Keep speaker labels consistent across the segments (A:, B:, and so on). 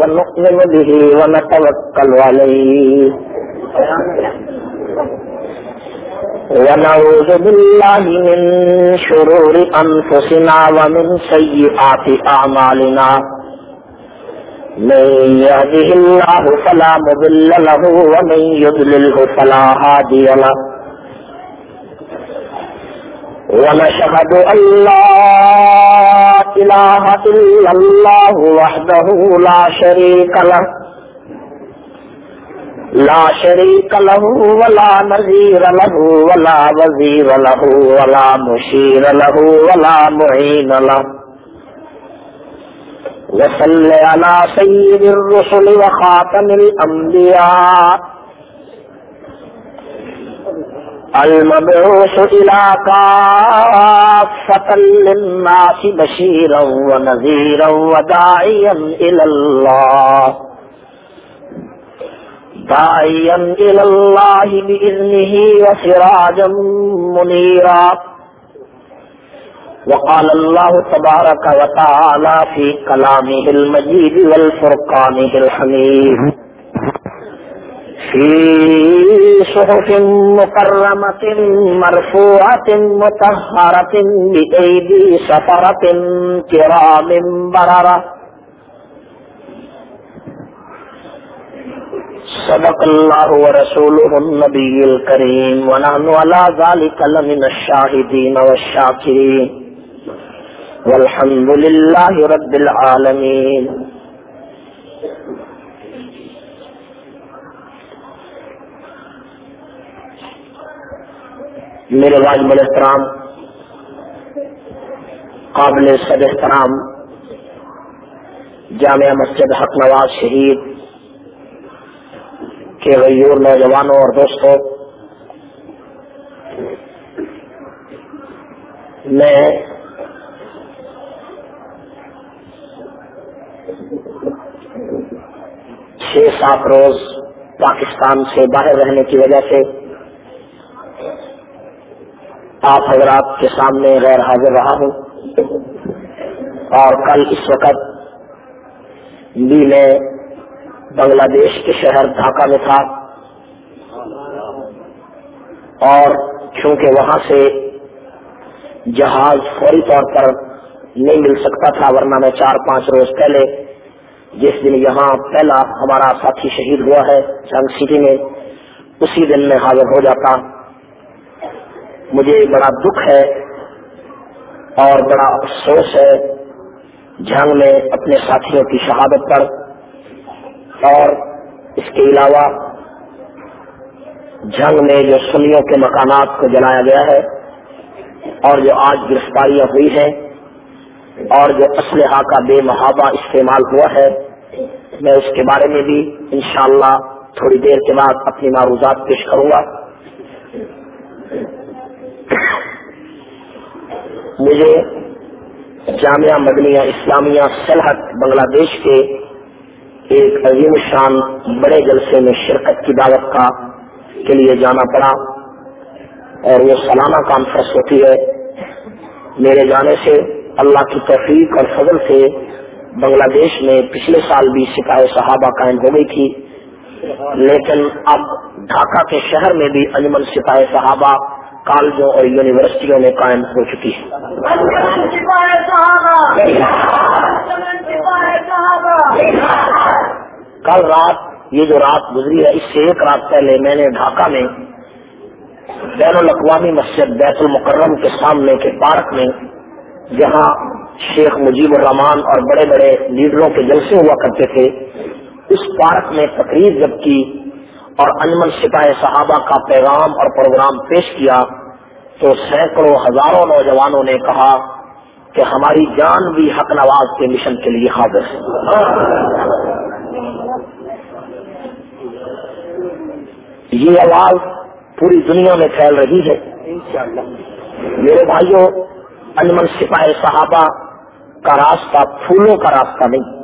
A: ونؤمن به ونتوكل عليه. ونعوذ بالله من شرور أنفسنا ومن سيئات أعمالنا. من يهده الله فلا مضل له، ومن يضلله فلا هادي له. ونشهد أن لا إله إلا الله وحده لا شريك له. لا شريك له ولا نذير له ولا وزير له ولا مشير له ولا معين له. وصل على سيد الرسل وخاتم الأنبياء. المبعوث إلى كافة للناس بشيرا ونذيرا وداعيا إلى الله. داعيا إلى الله بإذنه وسراجا منيرا. وقال الله تبارك وتعالى في كلامه المجيد والفرقانه الحميد. في صحف مكرمة مرفوعة مطهرة بأيدي سفرة كرام بررة. صدق الله ورسوله النبي الكريم. ونحن على ذلك لمن الشاهدين والشاكرين. والحمد لله رب العالمين. میرے واجب الاحترام، قابل صد احترام جامعہ مسجد حق نواز شہید کے غیور نوجوانوں اور دوستوں، میں چھ سات روز پاکستان سے باہر رہنے کی وجہ سے آپ حضرات کے سامنے غیر حاضر رہا ہوں اور کل اس وقت بھی میں بنگلہ دیش کے شہر ڈھاکہ میں تھا اور چونکہ وہاں سے جہاز فوری طور پر نہیں مل سکتا تھا، ورنہ میں چار پانچ روز پہلے جس دن یہاں پہلا ہمارا ساتھی شہید ہوا ہے، جنگ سٹی میں، اسی دن میں حاضر ہو جاتا۔ مجھے بڑا دکھ ہے اور بڑا افسوس ہے جنگ میں اپنے ساتھیوں کی شہادت پر اور اس کے علاوہ جنگ میں جو سنیوں کے مکانات کو جلایا گیا ہے اور جو آج گرفتاریاں ہوئی ہیں اور جو اسلحہ کا بے محابہ استعمال ہوا ہے، میں اس کے بارے میں بھی انشاءاللہ تھوڑی دیر کے بعد اپنی معروضات پیش کروں گا۔ مجھے جامعہ مدنیہ اسلامیہ سلحت بنگلہ دیش کے ایک عظیم شان بڑے جلسے میں شرکت کی دعوت کا کے لیے جانا پڑا اور وہ سالانہ کانفرنس ہوتی ہے۔ میرے جانے سے اللہ کی توفیق اور فضل سے بنگلہ دیش میں پچھلے سال بھی سپاہ صحابہ قائم ہو گئی تھی۔ لیکن اب ڈھاکہ کے شہر میں بھی انجمن سپاہ صحابہ کالجوں اور یونیورسٹیوں میں قائم ہو چکی ہے۔ کل رات یہ جو رات گزری ہے، اس سے ایک رات پہلے میں نے ڈھاکہ میں بین الاقوامی مسجد بیت المکرم کے سامنے کے پارک میں، جہاں شیخ مجیب الرحمان اور بڑے بڑے لیڈروں کے جلسے ہوا کرتے تھے، اس پارک میں تقریر جب کی اور انجمن سپاہ صحابہ کا پیغام اور پروگرام پیش کیا تو سینکڑوں ہزاروں نوجوانوں نے کہا کہ ہماری جان بھی حق نواز کے مشن کے لیے حاضر ہے۔ یہ آواز پوری دنیا میں پھیل رہی ہے۔ میرے بھائیوں انجمن سپاہ صحابہ کا راستہ پھولوں کا راستہ نہیں۔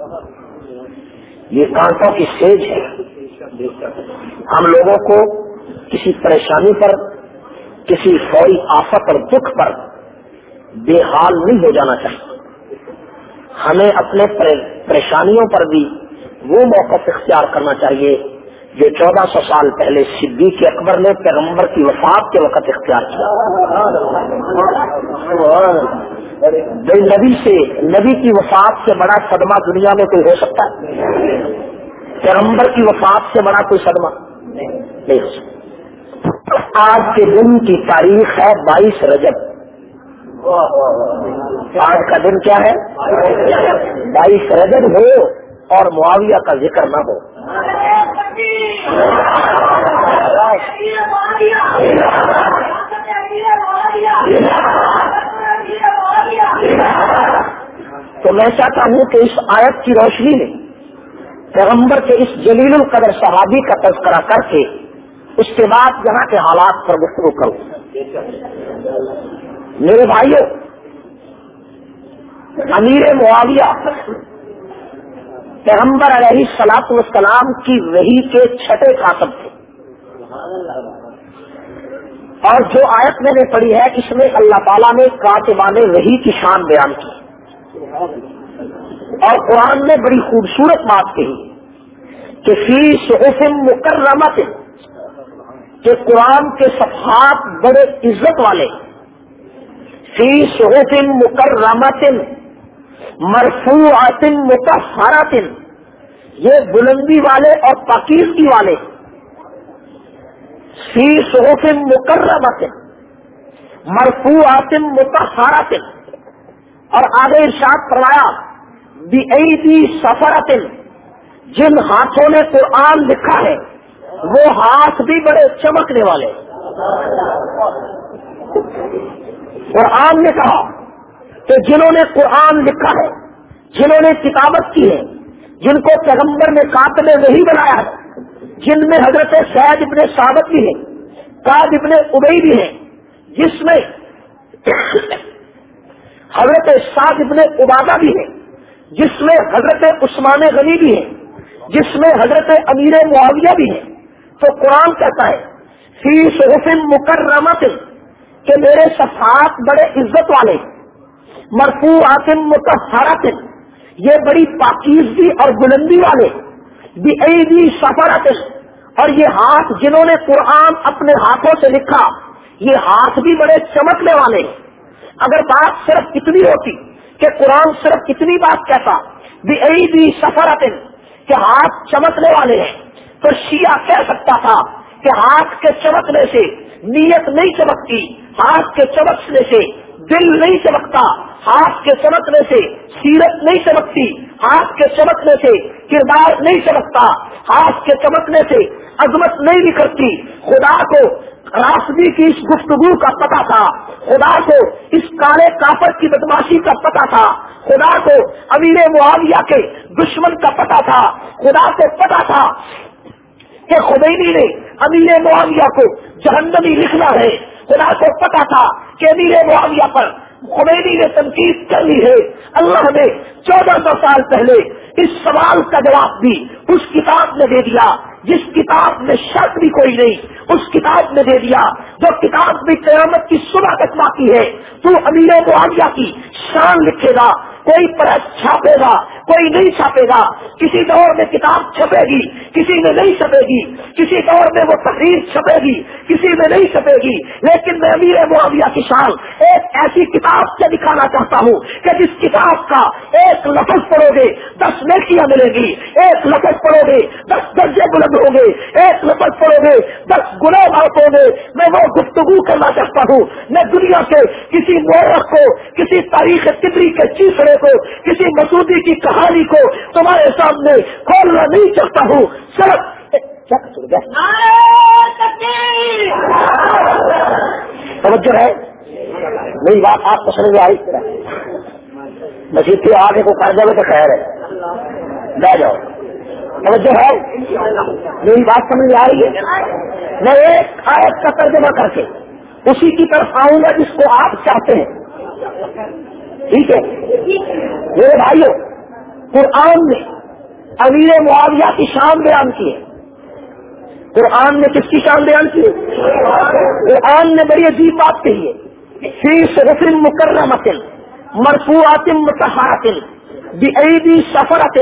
A: یہ کانٹوں کی سیج ہے۔ ہم لوگوں کو کسی پریشانی پر کسی فوری آفت اور دکھ پر بے حال نہیں ہو جانا چاہیے۔ ہمیں اپنے پریشانیوں پر بھی وہ موقف اختیار کرنا چاہیے جو چودہ سو سال پہلے صدیق اکبر نے پیغمبر کی وفات کے وقت اختیار کیا۔ نبی سے نبی کی وفات سے بڑا صدمہ دنیا میں کوئی ہو سکتا ہے؟ پیغمبر کی وفات سے بڑا کوئی صدمہ نہیں ہو سکتا۔ آج کے دن کی تاریخ ہے بائیس رجب۔ آج کا دن کیا ہے؟ بائیس رجب ہو اور معاویہ کا ذکر نہ ہو۔ تو میں چاہتا ہوں کہ اس آیت کی روشنی میں پیغمبر کے اس جلیل القدر صحابی کا تذکرہ کر کے اس کے بعد یہاں کے حالات پر گفتگو کروں میرے بھائیوں امیر معاویہ پیغمبر علیہ سلاط والسلام کی وہی کے چھٹے کاتب تھے۔ اور جو آیت میں نے پڑھی ہے، اس میں اللہ تعالیٰ نے کاتبان وہی کی شان بیان کی۔ اور قرآن نے بڑی خوبصورت بات کہی کہ فی صحف مکرمت کہ قرآن کے صفحات بڑے عزت والے فی صحف مکرمت مرفوع آتن متحراتن یہ بلندی والے اور پاکیزگی والے، فی صحف مکرمت مرفوع آتن متحراتن اور آگے ارشاد فرمایا، بی سفرتن، جن ہاتھوں نے قرآن لکھا ہے۔ وہ ہاتھ بھی بڑے چمکنے والے۔ قرآن نے کہا کہ جنہوں نے قرآن لکھا ہے، جنہوں نے کتابت کی ہے، جن کو پیغمبر نے کاتب وہی بنایا ہے، جن میں حضرت سید ابن سابت بھی ہے کاد ابن ابئی بھی ہے، جس میں حضرت سعد ابن عبادہ بھی ہے، جس میں حضرت عثمان غنی بھی ہے، جس میں حضرت امیر معاویہ بھی ہے تو قرآن کہتا ہے، فی حسن مکرمت کہ میرے صفات بڑے عزت والے مرفوع آتم متحرات یہ بڑی پاکیزگی اور بلندی والے بھی سفارت اور یہ ہاتھ جنہوں نے قرآن اپنے ہاتھوں سے لکھا، یہ ہاتھ بھی بڑے چمکنے والے۔ اگر بات صرف اتنی ہوتی کہ قرآن صرف اتنی بات کہتا بھی سفارت کہ ہاتھ چمکنے والے ہیں۔ تو شیعہ کہہ سکتا تھا کہ ہاتھ کے چمکنے سے نیت نہیں چمکتی، ہاتھ کے چمکنے سے دل نہیں چمکتا، ہاتھ کے چمکنے سے سیرت نہیں چمکتی، ہاتھ کے چمکنے سے کردار نہیں چمکتا، ہاتھ کے چمکنے سے عظمت نہیں نکلتی خدا کو راسدی کی اس گفتگو کا پتا تھا، خدا کو اس کالے کافر کی بدماشی کا پتا تھا، خدا کو امیر معاویہ کے دشمن کا پتا تھا، خدا کو پتا تھا کہ خدینی نے امیر معاویہ کو جہنمی لکھنا ہے۔ خدا کو پتا تھا کہ امیر معاویہ پر خمینی نے تنقید کر لی ہے۔ اللہ نے چودہ سو سال پہلے اس سوال کا جواب بھی اس کتاب نے دے دیا۔ جس کتاب میں شرط بھی کوئی نہیں، اس کتاب نے دے دیا۔ جو کتاب بھی قیامت کی صبح تک باقی ہے، تو امیر معاویہ کی شان لکھے گا، کوئی پرس چھاپے گا کوئی نہیں چھاپے گا۔ کسی دور میں کتاب چھپے گی، کسی میں نہیں چھپے گی۔ کسی دور میں وہ تحریر چھپے گی، کسی میں نہیں چھپے گی۔ لیکن میں امیر معاویہ کی شان ایک ایسی کتاب سے دکھانا چاہتا ہوں کہ جس کتاب کا ایک لفظ پڑھو گے، دس نیکیاں ملے گی۔ ایک لفظ پڑھو گے، دس درجے بلند ہوں گے۔ ایک لفظ پڑھو گے، دس گنا بات ہوں گے۔ میں وہ گفتگو کرنا چاہتا ہوں۔ میں دنیا کے کسی مورخ کو، کسی تاریخ تبری کے چیسڑے کو، کسی مسودی کی کہانی کو تمہارے سامنے کھولنا نہیں چاہتا ہوں۔ صرف توجہ ہے؟ میری بات آپ کو سمجھ میں آئی؟ مسیح کے آگے کو کر جائے تو خیر ہے۔ بہ جاؤ۔ توجہ ہے؟ میری بات سمجھ میں آ رہی ہے؟ میں ایک آیت کا ترجمہ کر کے اسی کی طرف آؤں گا جس کو آپ چاہتے ہیں۔ ٹھیک ہے؟ میرے بھائیوں قرآن نے امیر معاویہ کی شان بیان کی ہے۔ قرآن نے کس کی شان بیان کی ہے؟ قرآن نے بڑی عجیب بات کہی ہے۔ فیس رسم مکرمت مرفوعات متحرات بی سفرت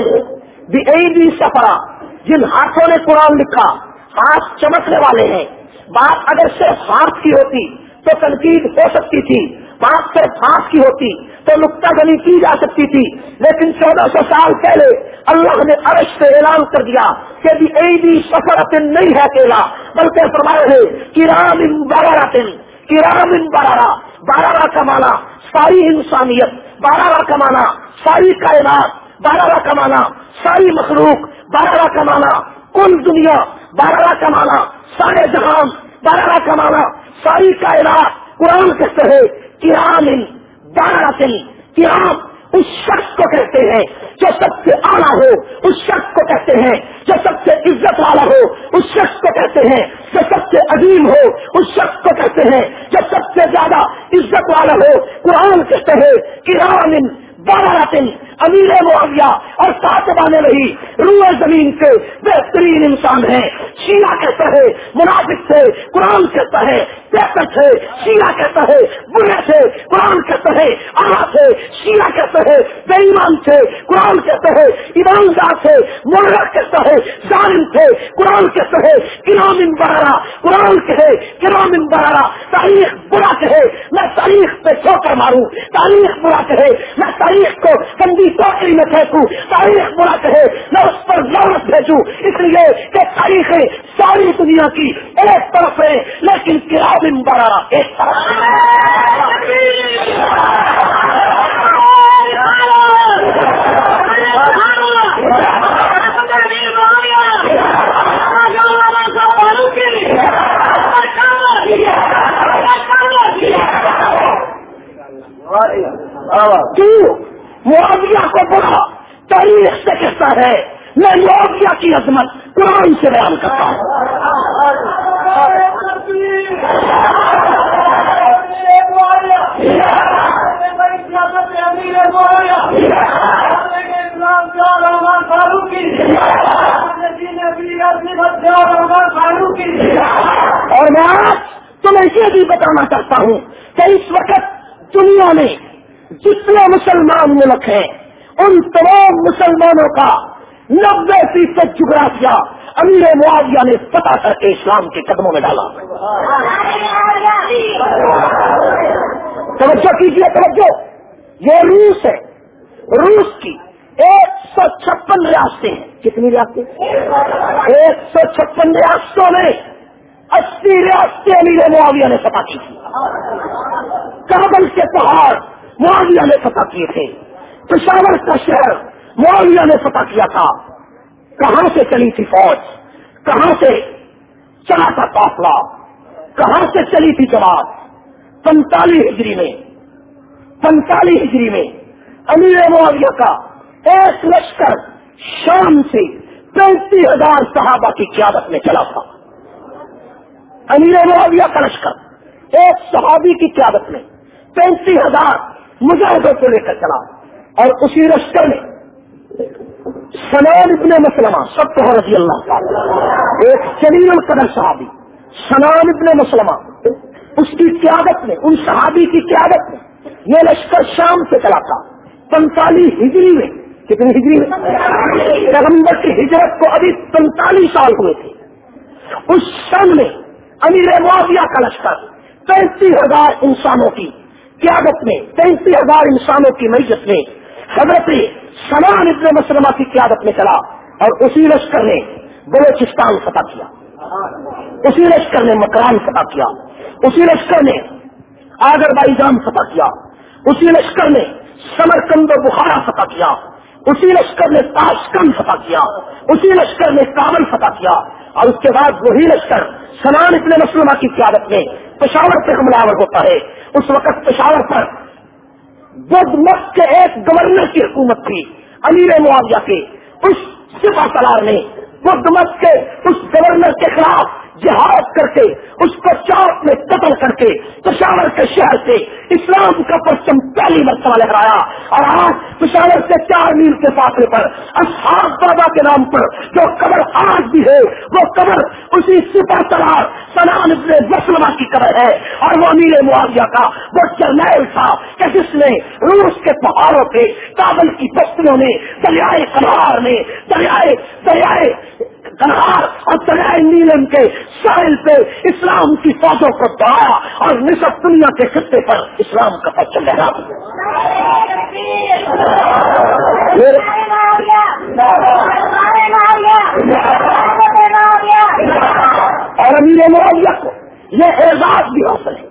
A: بھی سفرا جن ہاتھوں نے قرآن لکھا، ہاتھ چمکنے والے ہیں۔ بات اگر صرف ہاتھ کی ہوتی تو تنقید ہو سکتی تھی، بات صرف ہاتھ کی ہوتی تو نقطہ گنی کی جا سکتی تھی، لیکن چودہ سو سال پہلے اللہ نے عرش سے اعلان کر دیا کہ بھی سفر نہیں ہے اکیلا بلکہ فرمائے ہے کہ رام ان بارہ دن کی رام ان بارہ بارہ کا مانا ساری انسانیت بارہ کا مانا ساری کائنات بارہ کا مانا ساری مخلوق بارہ کا مانا کل دنیا بارہ کا مانا سارے جہان بارہ کا مانا ساری کائنات، قرآن کہتے ہیں کہ رام ان بارہ کرام اس شخص کو کہتے ہیں جو سب سے اعلیٰ ہو، اس شخص کو کہتے ہیں جو سب سے عزت والا ہو، اس شخص کو کہتے ہیں جو سب سے عظیم ہو، اس شخص کو کہتے ہیں جو سب سے زیادہ عزت والا ہو۔ قرآن کہتے ہیں کہ بارہ دن امیر معاویہ اور کاتبانے رہی روئے زمین کے بہترین انسان ہیں۔ شیعہ کہتا ہے، منافق سے، قرآن کہتا ہے پیپر سے شیعہ کہتا ہے برے سے، قرآن کہتا ہے آ سے، شیعہ کہتا ہے بے ایمان سے، قرآن کہتا ہے، ایماندار سے مرغ کہتا ہے، ظالم سے، قرآن کہتا ہے، کرام برارا، قرآن کہے، کرام برارا، تاریخ برا کہے، میں تاریخ پہ چھو کر ماروں، تاریخ برا کہے، میں تاریخ کو سندی ٹوکری میں پھینکوں، تاریخ برا کہے، میں اس پر لانت بھیجوں۔ اس لیے کہ تاریخیں ساری دنیا کی ایک طرف ہے لیکن کرام بڑا؟ ایک طرف کیوں معاویہ کو برا تاریخ سے کہتا ہے میں معاویہ کی عظمت قرآن سے بیان کرتا ہوں اور میں آج تمہیں یہ بھی بتانا چاہتا ہوں کہ اس وقت دنیا میں جتنے مسلمان ملک ہیں ان تمام مسلمانوں کا نبے فیصد جغرافیہ امیر معاویہ کر کے اسلام کے قدموں میں ڈالا۔ توجہ کیجیے توجہ۔ یہ روس ہے۔ روس کی ایک سو چھپن ریاستیں ہیں۔ کتنی ریاستیں؟ ایک سو چھپن ریاستوں میں اسی ریاستیں امیر معاویہ نے پتا کی تھی۔ کابل کے پہاڑ معاویہ نے فتح کیے تھے۔ پشاور کا شہر معاویہ نے فتح کیا تھا۔ کہاں سے چلی تھی فوج؟ کہاں سے چلا تھا قافلہ۔ کہاں سے چلی تھی جواب پنتالیس ہجری میں۔ پنتالیس ہجری میں۔ امیر معاویہ کا ایک لشکر شام سے پینتیس ہزار صحابہ کی قیادت میں چلا تھا۔ امیر معاویہ کا لشکر ایک صحابی کی قیادت میں پینتیس ہزار مجاہدوں کو لے کر چلا اور اسی رشتے میں سنان ابن مسلمہ، سب تو رضی اللہ تعالی۔ ایک چلیل القدر صحابی سنان ابن مسلمہ۔ اس کی قیادت میں، ان صحابی کی قیادت میں، یہ لشکر شام سے چلا تھا۔ پینتالیس ہجری میں، کتنی ہجری میں؟ پیغمبر کی ہجرت کو ابھی پینتالیس سال ہوئے تھے۔ اس سن میں امیر معاویہ کا لشکر، پینتیس ہزار انسانوں کی قیادت میں تینتیس ہزار انسانوں کی میت میں، حضرت سلام ابن مسلمہ کی قیادت میں چلا اور اسی لشکر نے بلوچستان فتح کیا۔ اسی لشکر نے مکران فتح کیا۔ اسی لشکر نے آگر بائی جام فتح کیا۔ اسی لشکر نے سمر کند بخارا فتح کیا۔ اسی لشکر نے تاشکن فتح کیا۔ اسی لشکر نے کابل فتح کیا۔ اور اس کے بعد وہی لشکر سلام ابن مسلمہ کی قیادت میں پشاور سے حملہ ہوتا ہے۔ اس وقت پشاور پر بدھ مت کے ایک گورنر کی حکومت تھی، امیر معاویہ کے اس سپا سلار نے بدھ مت کے، اس گورنر کے خلاف جہاد کر کے اس کو چوک میں قتل کر کے پشاور کے شہر سے اسلام کا پرچم پہلی مرتبہ لہرایا اور آج پشاور سے چار میل کے فاصلے پر اصحاب بابا کے نام پر جو قبر آج بھی ہے، وہ قبر اسی سپر سلار سلام ابن مسلمہ کی قبر ہے اور وہ امیر معاویہ کا وہ جرنیل تھا کہ جس نے روس کے پہاڑوں پہ کابل کی بستیوں میں دریائے کنار میں دریائے دریائے کنہار اور دریائے نیلم کے ساحل پہ اسلام کی فوجوں کو دعایا اور نصف دنیا کے خطے پر اسلام کا پرچم لہرا اور امیر معاویہ کو یہ اعزاز بھی حاصل ہے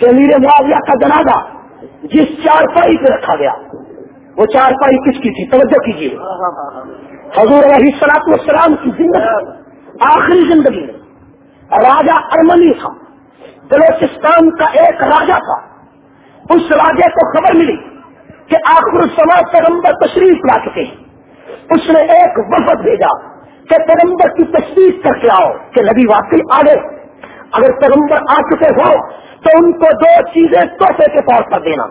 A: کہ امیر معاویہ کا جنازہ جس چارپائی پہ رکھا گیا وہ چارپائی کس کی تھی؟ توجہ کیجیے حضور علیہ سلاط السلام کی زندگی آخری زندگی میں راجا ارمنی تھا، بلوچستان کا ایک راجا تھا۔ اس راجے کو خبر ملی کہ آخر سماج پیغمبر تشریف لا چکے ہیں۔ اس نے ایک وفد بھیجا کہ پیغمبر کی تصدیق کر کے آؤ، کہ نبی واقعی آ گئے۔ اگر پیغمبر آ چکے ہو تو ان کو دو چیزیں توحفے کے طور پر دینا۔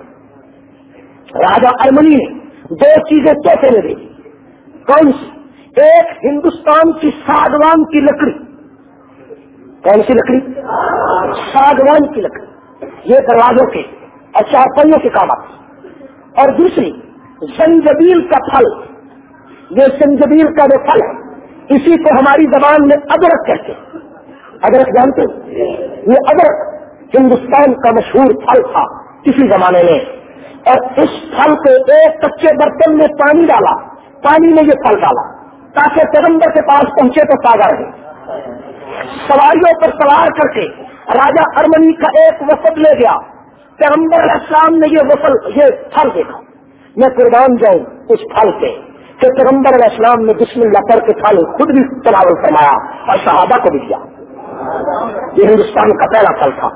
A: راجا ارمنی نے دو چیزیں توحفے میں دی کون سی ایک ہندوستان کی ساگوان کی لکڑی۔ کون سی لکڑی؟ ساگوان کی لکڑی۔ یہ دروازوں کے اور چارپائیوں کے کام آتی۔ اور دوسری سنجبیل کا پھل۔ یہ سنجبیل کا جو پھل ہے، اسی کو ہماری زبان میں ادرک کہتے ہیں۔ ادرک جانتے یہ ادرک ہندوستان کا مشہور پھل تھا کسی زمانے میں۔ اور اس پھل کو ایک کچے برتن میں پانی ڈالا۔ پانی میں یہ پھل ڈالا۔ تاکہ پیغمبر کے پاس پہنچے تو تازہ رہے۔ سواریوں پر سوار کر کے راجا ارمنی کا ایک وفد لے گیا۔ پیغمبر علیہ السلام نے یہ وفل یہ پھل دیکھا۔ میں قربان جاؤں اس پھل سے کہ پیغمبر علیہ السلام نے بسم اللہ کر کے پھل خود بھی تناول فرمایا اور صحابہ کو بھی دیا۔ یہ ہندوستان کا پہلا پھل تھا۔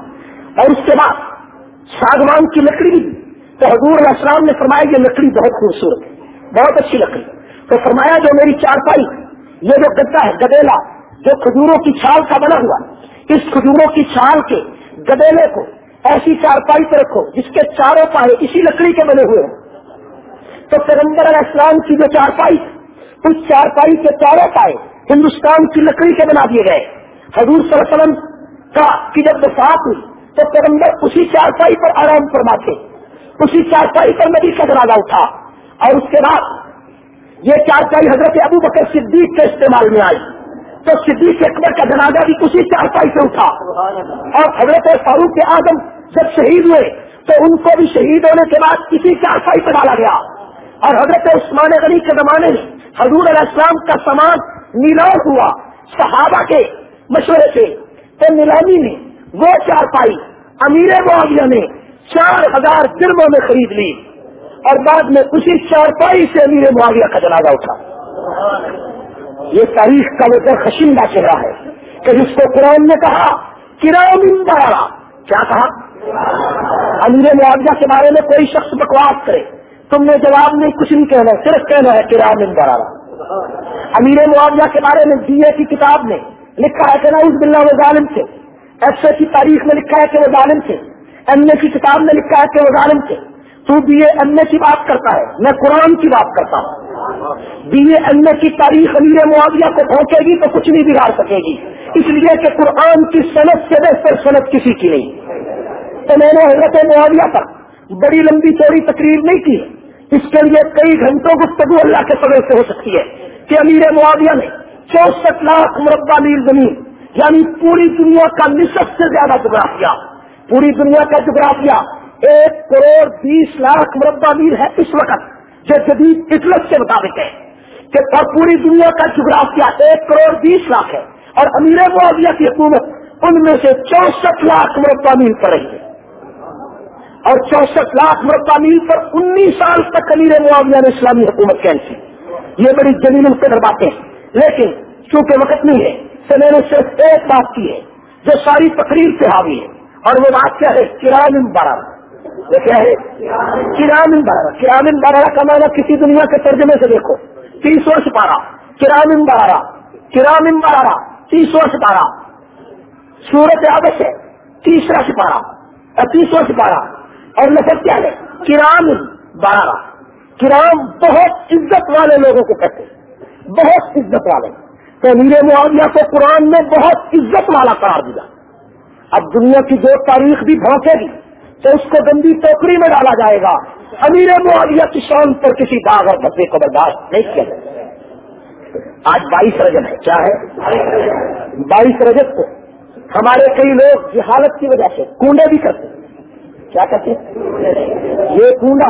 A: اور اس کے بعد ساگوان کی لکڑی تو حضور علیہ السلام نے فرمایا یہ لکڑی بہت خوبصورت ہے۔ بہت اچھی لکڑی۔ تو فرمایا جو میری چارپائی، یہ جو گدا ہے، گدیلا، جو کھجوروں کی چھال کا بنا ہوا، اس کھجوروں کی چھال کے گدیلے کو ایسی چارپائی پہ رکھو جس کے چاروں پائے اسی لکڑی کے بنے ہوئے ہیں تو پیغمبر علیہ السلام کی جو چارپائی، اس چارپائی کے چاروں پائے ہندوستان کی لکڑی کے بنا دیے گئے۔ حضور صلی اللہ علیہ وسلم کا کی جب وفات ہوئی، تو پیغمبر اسی چارپائی پر آرام فرماتے۔ اسی چارپائی پر نبی کا جنازہ اٹھا۔ اور اس کے بعد یہ چارپائی حضرت ابو بکر صدیق کے استعمال میں آئی۔ تو صدیق اکبر کا جنازہ بھی اسی چارپائی سے اٹھا۔ اور حضرت فاروق اعظم جب شہید ہوئے، تو ان کو بھی شہید ہونے کے بعد اسی چارپائی پر ڈالا گیا۔ اور حضرت عثمان غنی کے زمانے میں حضور علیہ السلام کا سامان نیلام ہوا، صحابہ کے مشورے سے۔ تو نیلامی میں وہ چار پائی امیر معاویہ نے چار ہزار جرموں میں خرید لی۔ اور بعد میں اسی چارپائی سے امیر معاویہ کا جنازہ اٹھا۔ یہ تاریخ کا وہ خشندہ چہرہ ہے کہ جس کو قرآن نے کہا، کرام بارا کیا کہا؟ امیر معاویہ کے بارے میں کوئی شخص بکواس کرے۔ تم نے جواب نہیں، کچھ نہیں کہنا، صرف کہنا ہے کرام بارا امیر معاویہ کے بارے میں ڈی اے کی کتاب میں لکھا ہے کہ نا اس بلّہ و ظالم سے ایف اے کی تاریخ میں لکھا ہے کہ وہ ظالم تھے۔ ایم اے کی کتاب میں لکھا ہے کہ وہ ظالم تھے۔ تو بی اے ایم اے کی بات کرتا ہے میں قرآن کی بات کرتا ہوں بی اے ایم اے کی تاریخ امیر معاویہ کو پہنچے گی تو کچھ نہیں بگاڑ سکے گی۔ اس لیے کہ قرآن کی صنعت سے بہتر صنعت کسی کی نہیں۔ تو میں نے حضرت معاویہ پر بڑی لمبی چوڑی تقریر نہیں کی۔ اس کے لیے کئی گھنٹوں گفتگو اللہ کے فضل سے ہو سکتی ہے کہ امیر معاویہ نے چونسٹھ لاکھ مربع میل زمین یعنی پوری دنیا کا نصف سے زیادہ جغرافیہ، پوری دنیا کا جغرافیہ ایک کروڑ بیس لاکھ مربع میل ہے اس وقت جو جدید اٹلس کے مطابق ہے کہ اور پوری دنیا کا جغرافیہ ایک کروڑ بیس لاکھ ہے اور امیر معاویہ کی حکومت ان میں سے چونسٹھ لاکھ مربع میل پر رہی ہے۔ اور چونسٹھ لاکھ مربع میل پر انیس سال تک امیر معاویہ نے اسلامی حکومت کینسی یہ بڑی جمیل القدر باتیں ہیں۔ لیکن چونکہ وقت نہیں ہے، تو میں نے صرف ایک بات کی ہے، جو ساری تقریر سے حاوی ہے، اور وہ بات کیا ہے کرام بارہ کیا ہے؟ کرام بارہ. کرام بارہ کا معنی کسی دنیا کے ترجمے سے دیکھو. تیس ورش پارا کرام بارہ. کرام بارہ. تیس ورش پارا سورت آگے تیسرا سپارہ تیسرا سپارہ اور لفظ کیا ہے؟ کرام بارہ. کرام بہت عزت والے لوگوں کو کہتے ہیں. بہت عزت والے. تو امیر معاویہ کو قرآن میں بہت عزت والا قرار دیا. اب دنیا کی جو تاریخ بھی بھونکے گی تو اس کو گندی ٹوکری میں ڈالا جائے گا۔ امیر معاویہ کی شان پر کسی داغ اور بچے کو برداشت نہیں کیا جائے آج بائیس رجب ہے، کیا ہے؟ بائیس رجب کو ہمارے کئی لوگ جہالت کی وجہ سے کنڈے بھی کرتے کیا کہتے ہیں؟ یہ کنڈا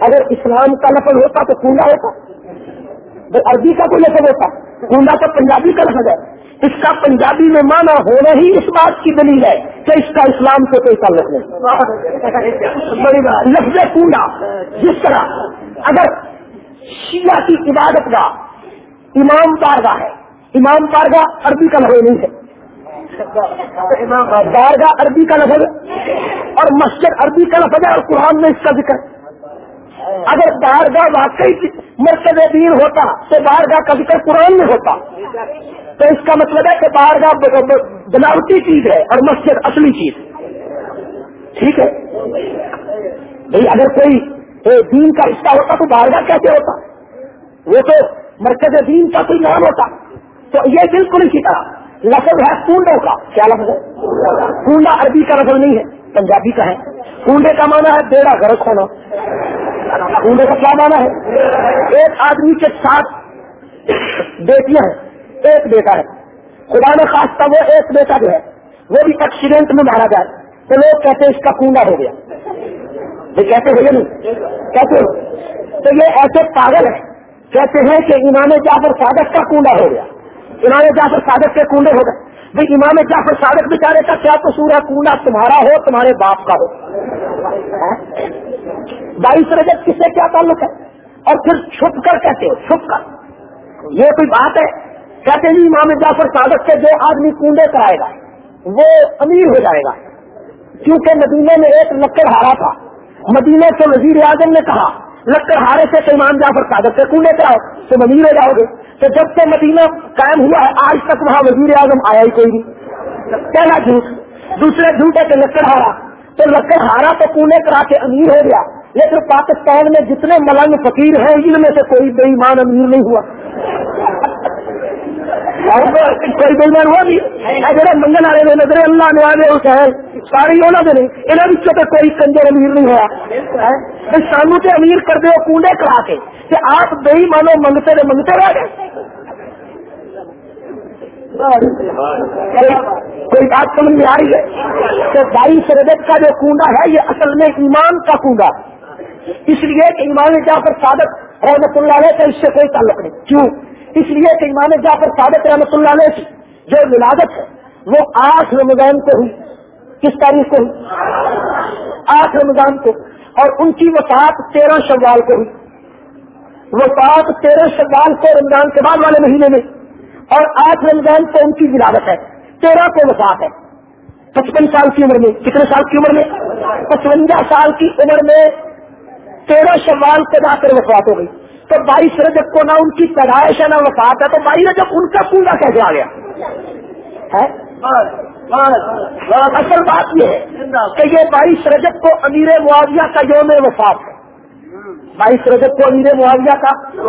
A: اگر اسلام کا نفل ہوتا تو کنڈا ہوتا۔ عربی کا کوئی لفظ ہوتا کنڈا تو پنجابی کا لفظ ہے۔ اس کا پنجابی میں مانا ہونا ہی اس بات کی دلیل ہے کہ اس کا اسلام سے کوئی تعلق نہیں۔ لفظ کنڈا جس طرح اگر شیعہ کی عبادت کا امام بارگاہ ہے، امام بارگاہ عربی کا لفظ نہیں ہے۔ بارگاہ عربی کا لفظ اور مسجد عربی کا لفظ ہے اور قرآن میں اس کا ذکر۔ اگر بارگاہ واقعی مرکز دین ہوتا تو بارگاہ کا ذکر قرآن میں ہوتا۔ تو اس کا مطلب ہے کہ بارگاہ بناوٹی چیز ہے اور مسجد اصلی چیز۔ ٹھیک ہے؟ بھائی اگر کوئی دین کا حصہ ہوتا تو بارگاہ کیسے ہوتا؟ وہ تو مرکز دین کا کوئی نام ہوتا۔ تو یہ بالکل اسی طرح۔ لفظ ہے کنڈوں کا۔ کیا لفظ ہے؟ کنڈا عربی کا لفظ نہیں ہے، پنجابی کا ہے۔ کنڈے کا مانا ہے بیڑا گرک ہونا کنڈے کا کیا مانا ہے؟ ایک آدمی کے ساتھ بیٹیاں ہیں، ایک بیٹا ہے۔ خدا نے خاص کا وہ ایک بیٹا جو ہے، وہ بھی ایکسیڈنٹ میں مارا جائے۔ تو لوگ کہتے ہیں اس کا کنڈا ہو گیا۔ یہ کہتے ہوئے نہیں؟ کہتے ہو تو یہ ایسے پاگل ہے کہتے ہیں کہ امام جعفر صادق کا کنڈا ہو گیا۔ امام جعفر صادق کے کنڈے ہو گئے۔ بھائی امام جعفر صادق بیچارے کا کیا قصور ہے؟ کنڈا تمہارا ہو، تمہارے باپ کا ہو۔ بائیس رجت کس سے کیا تعلق ہے؟ اور پھر چھپ کر کہتے ہو، چھپ کر۔ یہ کوئی بات ہے؟ کہتے ہیں جی، امام جعفر صادق سے جو آدمی کنڈے کرائے گا۔ وہ امیر ہو جائے گا۔ کیونکہ مدینے میں ایک لکڑ ہارا تھا۔ مدینے سے وزیر اعظم نے کہا، لکڑ ہارے سے امام جعفر صادق سے کنڈے کراؤ تو امیر ہو جاؤ گے۔ تو جب سے مدینہ قائم ہوا ہے، آج تک وہاں وزیر اعظم آیا ہی کوئی نہیں۔ پہلا جھوٹ۔ دوسرے جھوٹ ہے کہ لکڑ ہارا۔ تو لکڑ ہارا تو کنڈے کرا کے امیر ہو گیا۔ لیکن پاکستان میں جتنے ملنگ فقیر ہیں، ان میں سے کوئی بے ایمان امیر نہیں ہوا۔ کوئی بےمان ہوا بھی جڑے منگل والے نظر اللہ نوازے اس ساری ہونا دے نہیں یہاں بچوں کوئی کنجر امیر نہیں ہوا۔ سانو تو امیر کر دو کنڈے کرا کے، کہ آپ بے مانو منگتے رہے، منگتے رہ گئے۔ کوئی بات سمجھ میں آ رہی ہے تو بائیس رجت کا جو کنڈا ہے، یہ اصل میں ایمان کا کنڈا اس لیے کہ ایمان جعفر صادق رحمت اللہ علیہ کا اس سے کوئی تعلق نہیں. کیوں؟ اس لیے کہ امام جعفر صادق رحمۃ اللہ علیہ کی جو ولادت ہے، وہ آٹھ رمضان کو ہوئی. کس تاریخ کو ہوئی؟ آٹھ رمضان کو. اور ان کی وفات تیرہ شوال کو ہوئی. وفات تیرہ شوال کو رمضان کے بعد والے مہینے میں. اور آٹھ رمضان کو ان کی ولادت ہے. تیرہ کو وفات ہے. پچپن سال کی عمر میں. کتنے سال کی عمر میں؟ پچونجا سال کی عمر میں تیرہ شوال کو جا کر وفات ہو گئی۔ تو بائیس رجب کو نہ ان کی پیدائش ہے نہ وفات ہے، تو بائیس رجب ان کا پورا کیسے آ گیا۔ اصل بات یہ ہے کہ یہ بائیس رجب کو امیر معاویہ کا یوم وفات ہے۔ بائیس رجب کو امیر معاویہ کا۔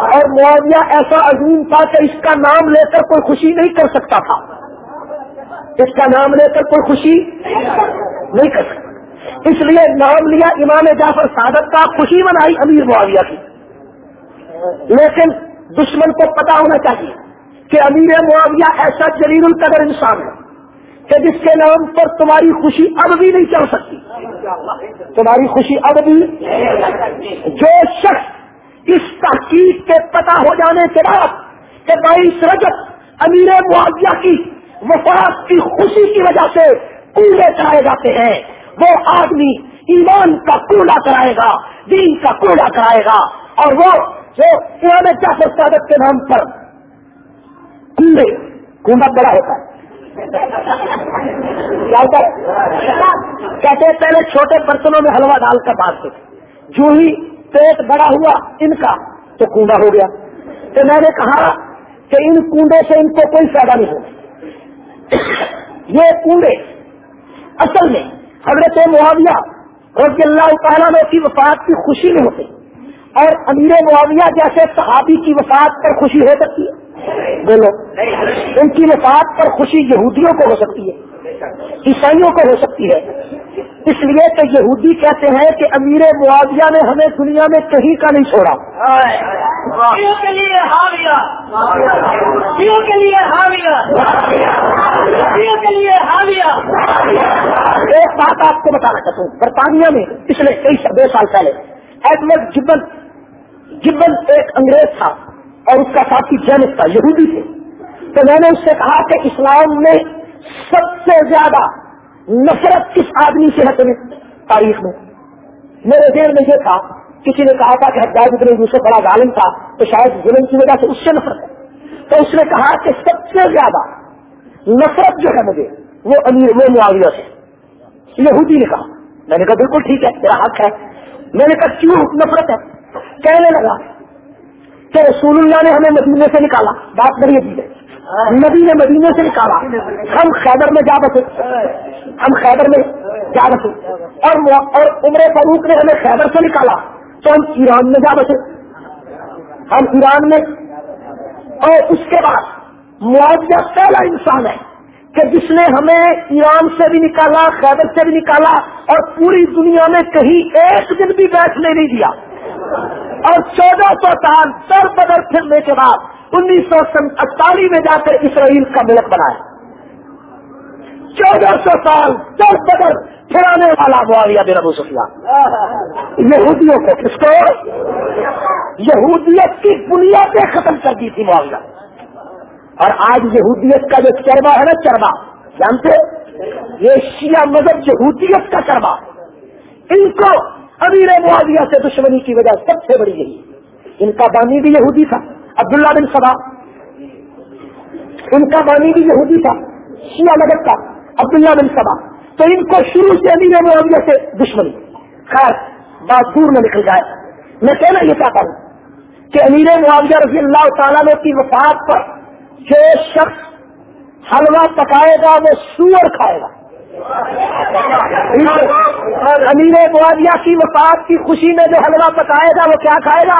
A: اور معاویہ ایسا عظیم تھا کہ اس کا نام لے کر کوئی خوشی نہیں کر سکتا تھا۔ اس کا نام لے کر کوئی خوشی نہیں کر سکتا۔ اس لیے نام لیا امام جعفر صادق کا، خوشی منائی امیر معاویہ کی۔ لیکن دشمن کو پتا ہونا چاہیے کہ امیر معاویہ ایسا جلیل القدر انسان ہے کہ جس کے نام پر تمہاری خوشی اب بھی نہیں چل سکتی۔ تمہاری خوشی اب بھی جو شخص اس تحقیق کے پتا ہو جانے کے بعد کہ بائیس رجب امیر معاویہ کی وفات کی خوشی کی وجہ سے کوڑے کرائے جاتے ہیں۔ وہ آدمی ایمان کا کوڑا کرائے گا، دین کا کوڑا کرائے گا، اور وہ جو امام جعفر صادق کے نام پر کنڈے کنڈا بڑا ہوتا ہے۔ کیا ہوتا ہے؟ کہتے پہلے چھوٹے برتنوں میں حلوا ڈال کر بانٹتے تھے جو ہی پیٹ بڑا ہوا ان کا تو کنڈا ہو گیا۔ تو میں نے کہا کہ ان کنڈوں سے ان کو کوئی فائدہ نہیں ہوگا۔ یہ پورے اصل میں حضرت معاویہ رضی اللہ تعالیٰ کی وفات کی خوشی میں ہوتے اور امیر معاویہ جیسے صحابی کی وفات پر خوشی ہو سکتی ہے۔ بولو۔ ان کی وفات پر خوشی یہودیوں کو ہو سکتی ہے۔ عیسائیوں کو ہو سکتی ہے۔ اس لیے تو یہودی کہتے ہیں کہ امیر معاویہ نے ہمیں دنیا میں کہیں کا نہیں چھوڑا۔
B: کے لیے حاویہ؟ کے لیے حاویہ؟ کے لیے حاویہ؟
A: ایک بات آپ کو بتانا چاہتا ہوں برطانیہ میں پچھلے کئی دو سال پہلے ایڈورڈ جبن جبن ایک انگریز تھا اور اس کا ساتھی جینس تھا یہودی تھے۔ تو میں نے اس سے کہا کہ اسلام میں سب سے زیادہ نفرت کس آدمی سے ہے تمہیں تاریخ میں؟ میرے دیر میں یہ تھا، کسی نے کہا تھا کہ حجاج ابن یوسف بڑا ظالم تھا، تو شاید ظلم کی وجہ سے اس سے نفرت ہے۔ تو اس نے کہا کہ سب سے زیادہ نفرت جو ہے مجھے، وہ امیر وہ معاویہ سے۔ یہودی نے کہا۔ میں نے کہا، بالکل ٹھیک ہے، میرا حق ہے۔ میں نے کہا، کیوں نفرت ہے؟ کہنے لگا کہ رسول اللہ نے ہمیں مدینے سے نکالا، بات بڑی عجیب ہے۔ نبی نے مدینے سے نکالا۔ ہم خیبر میں جا بسے۔ ہم خیبر میں جا بسے۔ اور اور عمر فاروق نے ہمیں خیبر سے نکالا۔ تو ہم ایران میں جا بسے۔ ہم ایران میں۔ اور اس کے بعد معاوضہ پہلا انسان ہے کہ جس نے ہمیں ایران سے بھی نکالا، خیبر سے بھی نکالا اور پوری دنیا میں کہیں ایک دن بھی بیٹھنے نہیں دیا۔ اور چودہ سو سال سر بدر پھرنے کے بعد انیس سو اڑتالیس میں جا کر اسرائیل کا ملک بنایا۔ چودہ سو سال در بدر پھرانے والا معاویہ بن ابو سفیان۔ یہودیوں کو کس کو؟ یہودیت کی بنیادیں ختم کر دی تھی معاویہ۔ اور آج یہودیت کا جو چربا ہے نا چربا جانتے؟ یہ شیعہ مذہب یہودیت کا چربا ان کو امیر معاویہ سے دشمنی کی وجہ سب سے بڑی یہی۔ ان کا بانی بھی یہودی تھا۔ عبداللہ بن سبا. ان کا بانی بھی یہودی تھا، شیعہ مدد کا، عبداللہ بن سبا. تو ان کو شروع سے امیر معاویہ سے دشمنی. خیر، بات دور میں نکل جائے. میں کہنا یہ چاہتا ہوں کہ امیر معاویہ رضی اللہ تعالیٰ کی وفات پر جو شخص حلوہ پکائے گا، وہ سور کھائے گا. امیر معاویہ کی وفات کی خوشی میں جو حلوہ پکائے گا وہ کیا کھائے گا؟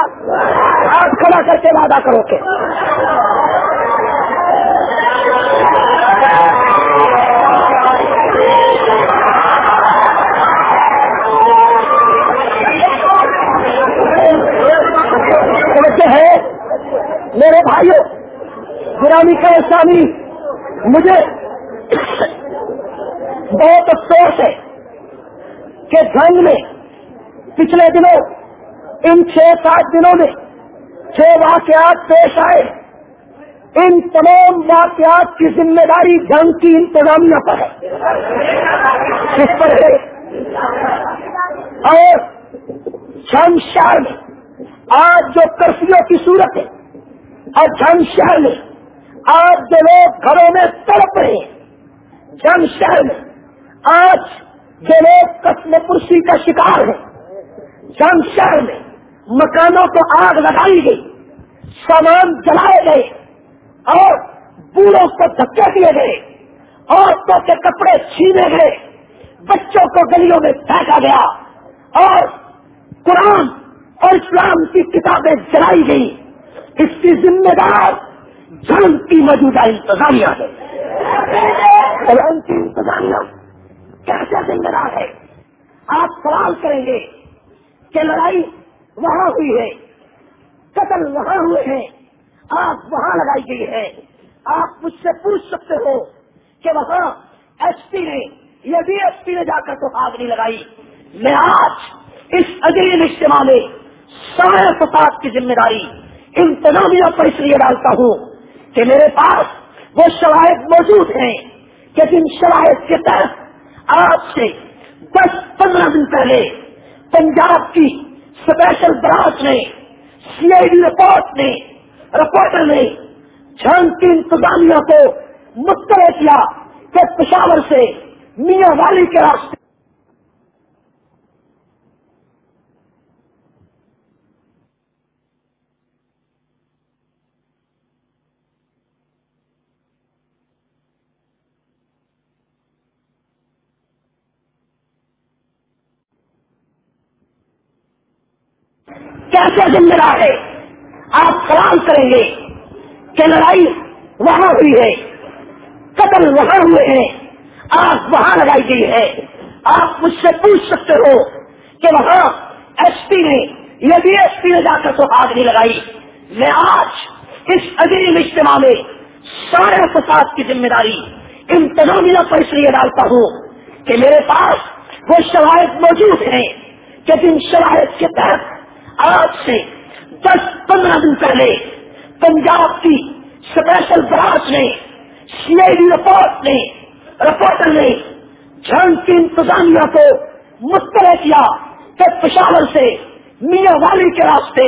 A: آج کھڑا کر کے وعدہ کرو کے ہے؟ میرے بھائیوں گرامی کا اسلامی مجھے بہت افسوس ہے کہ جنگ میں پچھلے دنوں، ان چھ سات دنوں میں چھ واقعات پیش آئے۔ ان تمام واقعات کی ذمہ داری جنگ کی انتظامیہ پر ہے۔ کس پر ہے۔ اور جنگ شہر میں آج جو کرفیوں کی صورت ہے، اور جنگ شہر میں آج جو لوگ گھروں میں تڑپ رہے ہیں جنگ شہر میں آج جو لوگ قسم پرسی کا شکار ہے جنگ شہر میں مکانوں کو آگ لگائی گئی، سامان جلائے گئے اور بوڑھوں کو دھکے دیے گئے، عورتوں کے کپڑے چھینے گئے، بچوں کو گلیوں میں پھینکا گیا اور قرآن اور اسلام کی کتابیں جلائی گئی اس کی ذمہ دار جنگ کی موجودہ انتظامیہ ہے۔ ذمہ دار ہے۔ آپ سوال کریں گے کہ لڑائی وہاں ہوئی ہے، قتل وہاں ہوئے ہیں آگ وہاں لگائی گئی ہے۔ آپ مجھ سے پوچھ سکتے ہو کہ وہاں ایس پی نے یہ بھی ایس پی نے جا کر تو آگ نہیں لگائی۔ میں آج اس عجیب اجتماع میں سارے فساد کی ذمہ داری، انتظامیہ پر اس لیے ڈالتا ہوں کہ میرے پاس وہ شرائط موجود ہیں کہ جن شرائط کے تحت آج سے دس پندرہ دن پہلے پنجاب کی اسپیشل برانچ نے سی آئی ڈی رپورٹ نے رپورٹر نے جنگ کی انتظامیہ کو مطلع کیا کہ پشاور سے میاں والی کے راستے کیسے ذمہ دار ہے آپ سلام کریں گے کہ لڑائی وہاں ہوئی ہے، قتل وہاں ہوئے ہیں، آگ وہاں لگائی گئی ہے۔ آپ مجھ سے پوچھ سکتے ہو کہ وہاں ایس پی نے یہ بھی ایس پی نے جا کر تو آگ نہیں لگائی؟ میں آج اس عظیم اجتماع میں سارے فساد کی ذمہ داری، انتظامیہ پر اس لیے ڈالتا ہوں کہ میرے پاس وہ شرائط موجود ہیں کہ جن شرائط کے تحت آج سے دس پندرہ دن پہلے پنجاب کی اسپیشل برانچ نے سی آئی ڈی رپورٹ نے رپورٹر نے جنگ کی انتظامیہ کو مسترد کیا کہ پشاور سے میاں والی کے راستے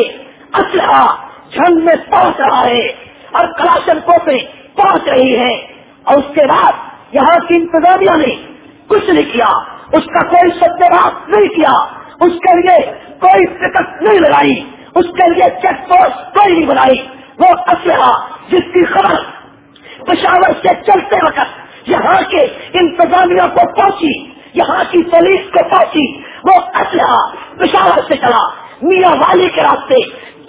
A: اسلحہ جنگ میں پہنچ رہا ہے اور کلاشن کوپیں پہنچ رہی ہے اور اس کے بعد یہاں کی انتظامیہ نے کچھ نہیں کیا، اس کا کوئی ستیہ نہیں کیا، اس کے لیے کوئی ٹکٹ نہیں لگائی۔ اس کے لیے چیک پوسٹ کوئی نہیں بنائی۔ وہ اسلحہ جس کی خبر پشاور سے چلتے وقت یہاں کے انتظامیہ کو پہنچی، یہاں کی پولیس کو پہنچی، وہ اسلحہ پشاور سے چلا۔ میاں والی کے راستے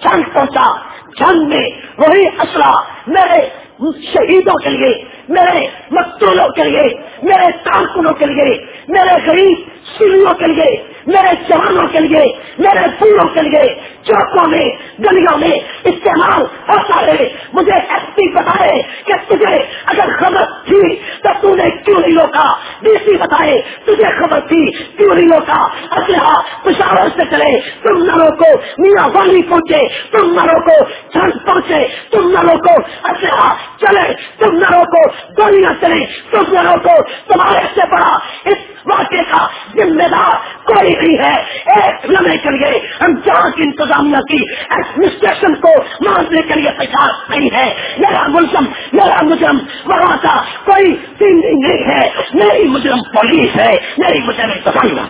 A: جنگ پہنچا۔ جنگ میں وہی اسلحہ میرے شہیدوں کے لیے، میرے مقتولوں کے لیے، میرے کارکنوں کے لیے، میرے غریب سیڑھیوں کے لیے میرے جوانوں کے لیے، میرے پوروں کے لیے، چوکوں میں، گلیوں میں استعمال ہوتا ہے۔ مجھے ایس پی بتائے کہ تجھے اگر خبر تھی تو تم نے کیوں نہیں روکا ڈی سی بتائے تجھے خبر تھی کیوں نہیں روکا اسلحہ پشاور سے چلے تم نہ روکو میاں والی پہنچے تم نہ روکو چھنگ پہنچے تم نہ روکو اسلحہ چلے تم نہ روکو گولیاں چلے تم نہ روکو تمہارے سے بڑا اس واقعے کا ذمہ دار کوئی نہیں ہے ایک لمحے کے لیے ہم جہاں کی انتظامیہ کی ایڈمنسٹریشن کو ماننے کے لیے تیار نہیں ہے میرا ملزم میرا مجرم وہاں کا کوئی دن نہیں ہے میری مجرم پولیس ہے میری مجرم انتظامیہ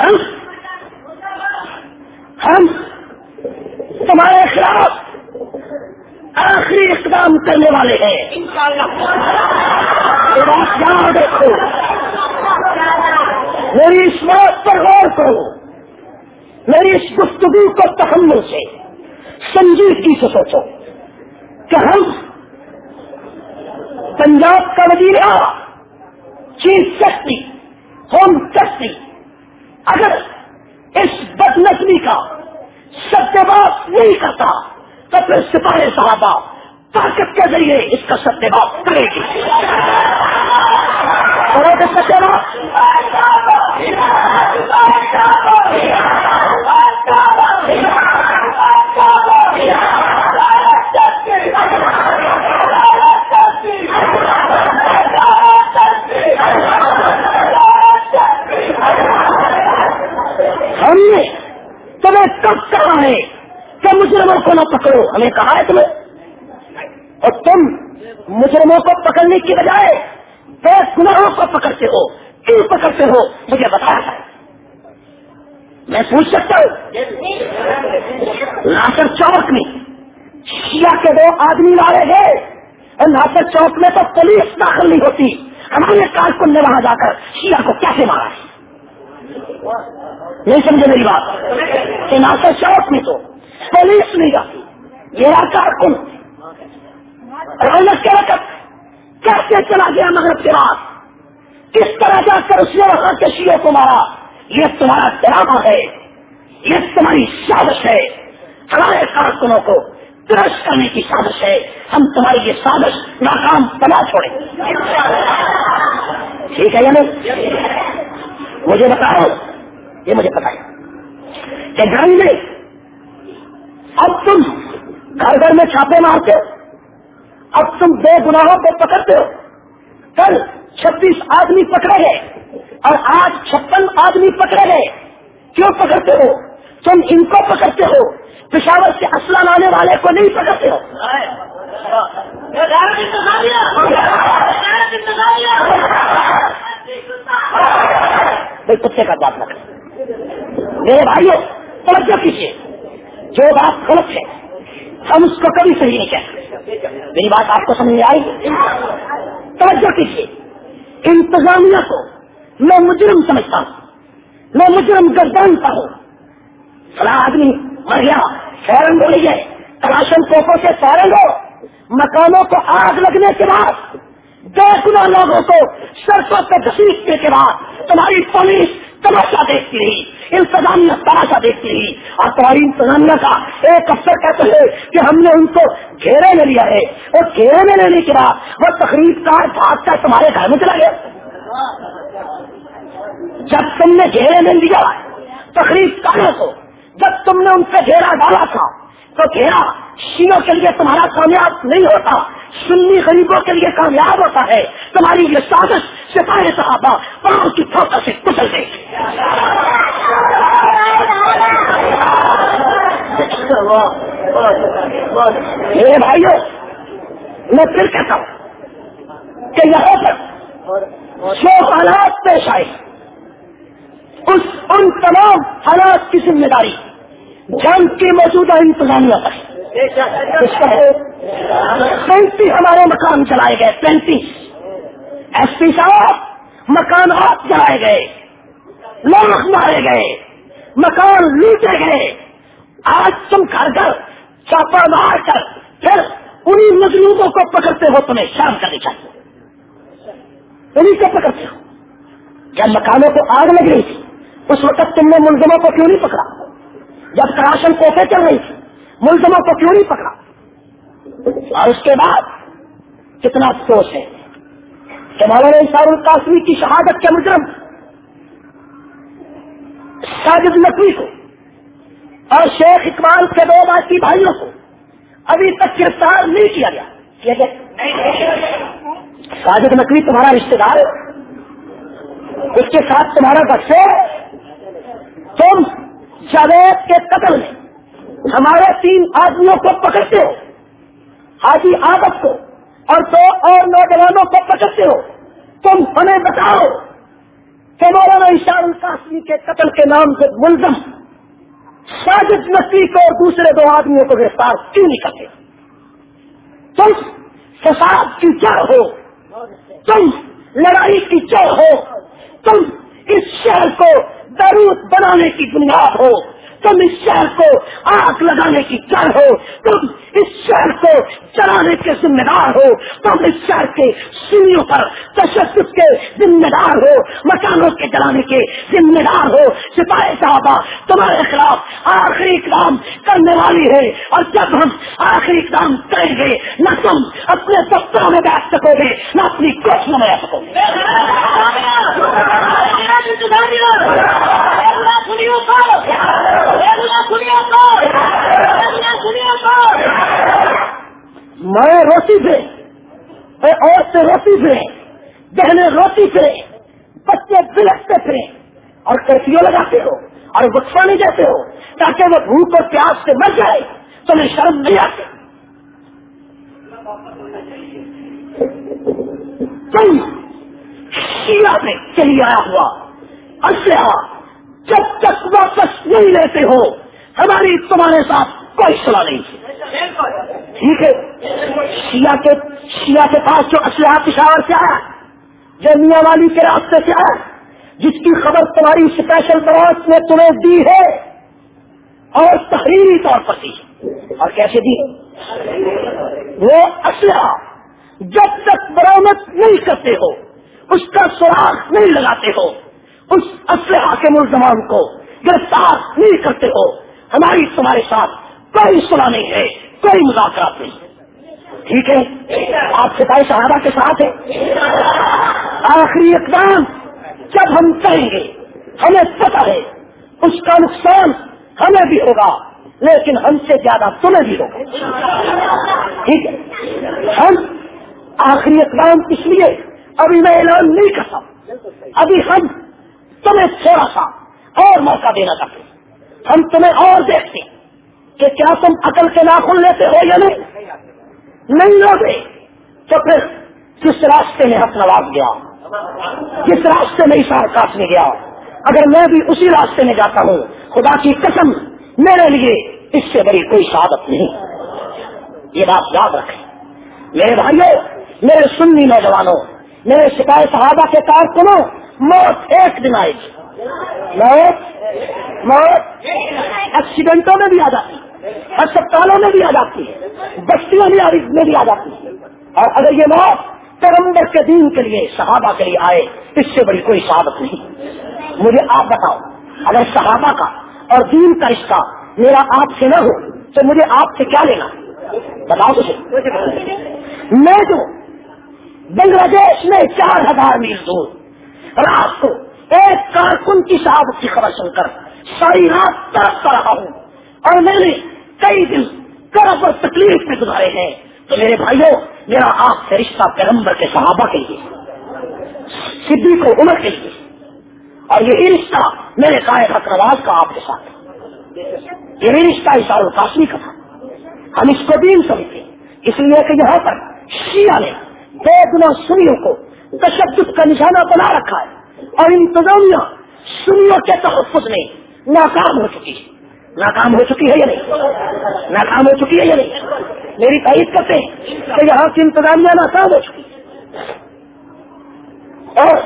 A: ہم ہم تمہارے خلاف آخری اقدام کرنے والے ہیں۔ یہاں دیکھو میری اس بات پر غور کرو۔ میری اس گفتگو کو تحمل سے، سنجیدگی سے سوچو کہ ہم پنجاب کا وزیر چیف سیکٹری ہوم سیکٹری اگر اس بد نسلی کا ستیہ بات نہیں کرتا، تو پھر سپاہی صحابہ طاقت کے ذریعے اس کا ستیہ بات کرے گی کرو گے ستیہ ہم نے تمہیں کب کہا ہے کہ مجرموں کو نہ پکڑو۔ ہمیں کہا ہے تمہیں۔ اور تم مجرموں کو پکڑنے کی بجائے بے گناہوں کو پکڑتے ہو۔ کیوں پکڑتے ہو؟ مجھے بتایا ہے میں پوچھ سکتا ہوں۔ ناصر چوک میں شیعہ کے دو آدمی مارے گئے اور ناصر چوک میں تو پولیس داخل نہیں ہوتی۔ ہمارے کارکن نے وہاں جا کر شیعہ کو کیسے مارا؟ ہے نہیں سمجھے میری بات؟ کہ ناصر چوک میں تو پولیس نہیں جاتی۔ میرا کارکن رونق کے وقت کیسے چلا گیا مغرب کے بعد؟ کس طرح جا کر اس نے وہاں کے شیعوں کو مارا؟ یہ تمہارا ڈرامہ ہے۔ یہ تمہاری سازش ہے۔ ہمارے کارکنوں کو درست کرنے کی سازش ہے۔ ہم تمہاری یہ سازش ناکام بنا چھوڑیں۔ ٹھیک ہے یا نہیں؟ مجھے بتاؤ یہ مجھے پتا ہے کہ جنگ میں اب تم گھر گھر میں چھاپے مارتے ہو۔ اب تم بے گناہوں کو پکڑتے ہو۔ کل چھبیس آدمی پکڑے گئے اور آج چھپن آدمی پکڑے گئے۔ کیوں پکڑتے ہو؟ تم ان کو پکڑتے ہو۔ پشاور سے اسلح لانے والے کو نہیں پکڑتے ہو۔ کوئی کتے کا بات نہ میرے بھائیوں توجہ کیجیے جو بات غلط ہے، ہم اس کو کبھی صحیح نہیں کہتے۔ میری بات آپ کو سمجھ میں آئی توجہ کیجیے انتظامیہ کو میں مجرم سمجھتا ہوں، میں مجرم گردانتا ہوں۔ فلاں آدمی مر گیا بولی ہو ہے کراشن کوپوں سے فیرن ہو۔ مکانوں کو آگ لگنے کے بعد، بے گنا لوگوں کو سرسوں سے گھسیٹنے کے بعد، تمہاری پولیس تماشا دیکھتی رہی۔ انتظامیہ تماشا دیکھتی رہی اور تمہاری انتظامیہ کا ایک افسر کہتے ہیں کہ ہم نے ان کو گھیرے میں لیا ہے۔ اور گھیرے میں لینے کے بعد وہ تقریب کار بھاگ کر تمہارے گھر میں چلا گیا۔ جب تم نے گھیرے میں لیا تقریب کاروں کو؟ جب تم نے ان پہ گھیرا ڈالا تھا، تو گھیرا شیوں کے لیے تمہارا کامیاب نہیں ہوتا۔ سنی غریبوں کے لیے کامیاب ہوتا ہے۔ تمہاری یہ سازش سپاہی صحابہ پاؤں کی ٹھوکر سے کچل گئی۔ میرے بھائیوں میں پھر کہتا ہوں کہ یہاں پر جو حالات پیش آئے۔ اس ان تمام حالات کی ذمہ داری جنگ کی موجودہ انتظامیہ پر۔ پینتیس ہمارے مکان چلائے گئے پینتیس ایس پی صاحب مکانات جلائے گئے لوگ مارے گئے، مکان لوٹے گئے۔ آج تم گھر گھر چاپا مار کر پھر انہیں مجلوبوں کو پکڑتے ہو، تمہیں شام کرنی چاہیے۔ انہیں کو پکڑتے ہو۔ جب مکانوں کو آگ لگ رہی تھی، اس وقت تم نے ملزموں کو کیوں نہیں پکڑا؟ جب کراشن کوفے چل رہی تھی ملزموں کو کیوں نہیں پکڑا؟ اور اس کے بعد کتنا افسوس ہے کہ مولانا انصار القاسمی کی شہادت کے مجرم ساجد نقوی کو اور شیخ اقبال کے دو باقی بھائیوں کو ابھی تک گرفتار نہیں کیا گیا۔ ساجد نقوی تمہارا رشتے دار اس کے ساتھ تمہارا بخش ہے۔ تم جاوید کے قتل میں ہمارے تین آدمیوں کو پکڑتے ہو، حاجی آبد کو، اور دو اور نوجوانوں کو پکڑتے ہو۔ تم ہمیں بتاؤ کہ مولانا اشار القاسمی کے قتل کے نام سے ملزم ساجد نقی کو اور دوسرے دو آدمیوں کو گرفتار کیوں نہیں کرتے؟ تم فساد کی جڑ ہو، تم لڑائی کی جڑ ہو، تم اس شہر کو درود بنانے کی بنیاد ہو۔ تم اس شہر کو آگ لگانے کی جڑ ہو، تم اس شہر کو چلانے کے ذمہ دار ہو، تم اس شہر کے سیڑھیوں پر تشدد کے ذمہ دار ہو، مکانوں کے جلانے کے ذمہ دار ہو، سپاہی صاحبہ تمہارے خلاف آخری اقدام کرنے والی ہے اور جب ہم آخری اقدام کریں گے، نہ تم اپنے دفتروں میں بیٹھ سکو گے، نہ اپنی کوششوں میں رہ سکو گے۔ میں روٹی پھرے اور سے روٹی پھرے بہنیں روٹی پھرے بچے بلکتے پھرے اور کرفیو لگاتے ہو اور وقفہ نہیں دیتے ہو تاکہ وہ بھوک اور پیاس سے مر جائے تو شرم نہیں آتے تم شیعہ میں چلی آیا ہوا اسلحہ جب تک واپس نہیں لیتے ہو ہماری تمہارے ساتھ کوئی صلاح نہیں ٹھیک ہے؟ شیعہ کے شیعہ کے پاس جو اسلحہ پشاور سے آیا، جو میاں والی کے راستے سے آیا، جس کی خبر تمہاری اسپیشل براس نے تمہیں دی ہے، اور تحریری طور پر دی۔ اور کیسے دی؟ وہ اسلحہ جب تک برامد نہیں کرتے ہو، اس کا سراغ نہیں لگاتے ہو، اس اسلحہ کے ملزمان کو گرفتار نہیں کرتے ہو ہماری تمہارے ساتھ کوئی سنا نہیں ہے، کوئی مذاکرات نہیں۔ ٹھیک ہے؟ آپ سپاہی صحابہ کے ساتھ ہے آخری اقدام جب ہم کریں گے، ہمیں پتا ہے، اس کا نقصان ہمیں بھی ہوگا، لیکن ہم سے زیادہ تمہیں بھی ہوگا۔ ٹھیک ہے؟ ہم آخری اقدام اس لیے ابھی میں اعلان نہیں کرتا۔ ابھی ہم تمہیں تھوڑا سا اور موقع دینا چاہتے ہم تمہیں اور دیکھتے کہ کیا تم عقل کے ناخن لیتے ہو یا نہیں؟ نہیں لوٹے۔ تو پھر کس راستے میں حق نواز گیا کس راستے میں اشار کاٹنے گیا اگر میں بھی اسی راستے میں جاتا ہوں، خدا کی قسم، میرے لیے اس سے بڑی کوئی شہادت نہیں۔ یہ بات یاد رکھیں۔ میرے بھائیوں، میرے سنی نوجوانوں، میرے شکایت صحابہ کے کارکنوں موت ایک دن آئے گی۔ موت موت ایکسیڈنٹوں میں بھی آ جاتی ہے، ہسپتالوں میں بھی آ جاتی ہے، بستیوں میں بھی آ جاتی ہے۔ اور اگر یہ موت پیغمبر کے دین کے لیے، صحابہ کے لیے آئے، اس سے بڑی کوئی صحابت نہیں۔ مجھے آپ بتاؤ، اگر صحابہ کا اور دین کا رشتہ میرا آپ سے نہ ہو، تو مجھے آپ سے کیا لینا؟ بتاؤ تجھے میں جو بنگلہ دیش میں چار ہزار میل دور، رات کو ایک کارکن کی صحابت کی خبر سن کر ساری رات ترقتا رہا ہوں اور میں نے کئی دن کرب اور تکلیف میں گزارے ہیں۔ تو میرے بھائیوں، میرا آپ سے رشتہ پیغمبر کے صحابہ کے لیے، صدیق کو عمر کے لیے۔ اور یہی رشتہ میرے قائد حق کا آپ کے ساتھ یہی رشتہ اشار القاسمی کا تھا۔ ہم اس کو دین سمجھتے اس لیے کہ یہاں پر شیعہ نے دو گنا سنیوں کو تشدد کا نشانہ بنا رکھا ہے۔ اور انتظامیہ سنیوں کے تحفظ میں ناکام ہو چکی ہے۔ ناکام ہو چکی ہے یا نہیں؟ ناکام ہو چکی ہے یا نہیں؟ میری تعریف کرتے ہیں کہ یہاں کی انتظامیہ ناکام ہو چکی ہے۔ اور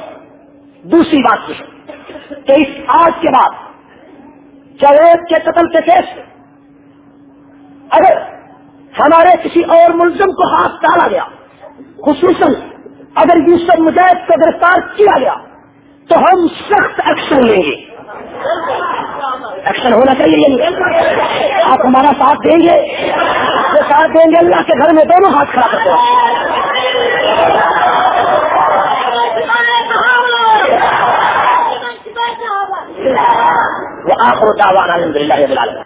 A: دوسری بات یہ ہے کہ اس آج کے بعد جاوید کے قتل کے کیس اگر ہمارے کسی اور ملزم کو ہاتھ ڈالا گیا، خصوصاً اگر یوسف مجاہد کو گرفتار کیا گیا تو ہم سخت ایکشن لیں گے۔ ایکشن ہونا چاہیے یعنی۔ آپ ہمارا ساتھ دیں گے۔ جو ساتھ دیں گے اللہ کے گھر میں، دونوں ہاتھ کھڑا کرتے وہ آپ کو دعوان الحمد للہ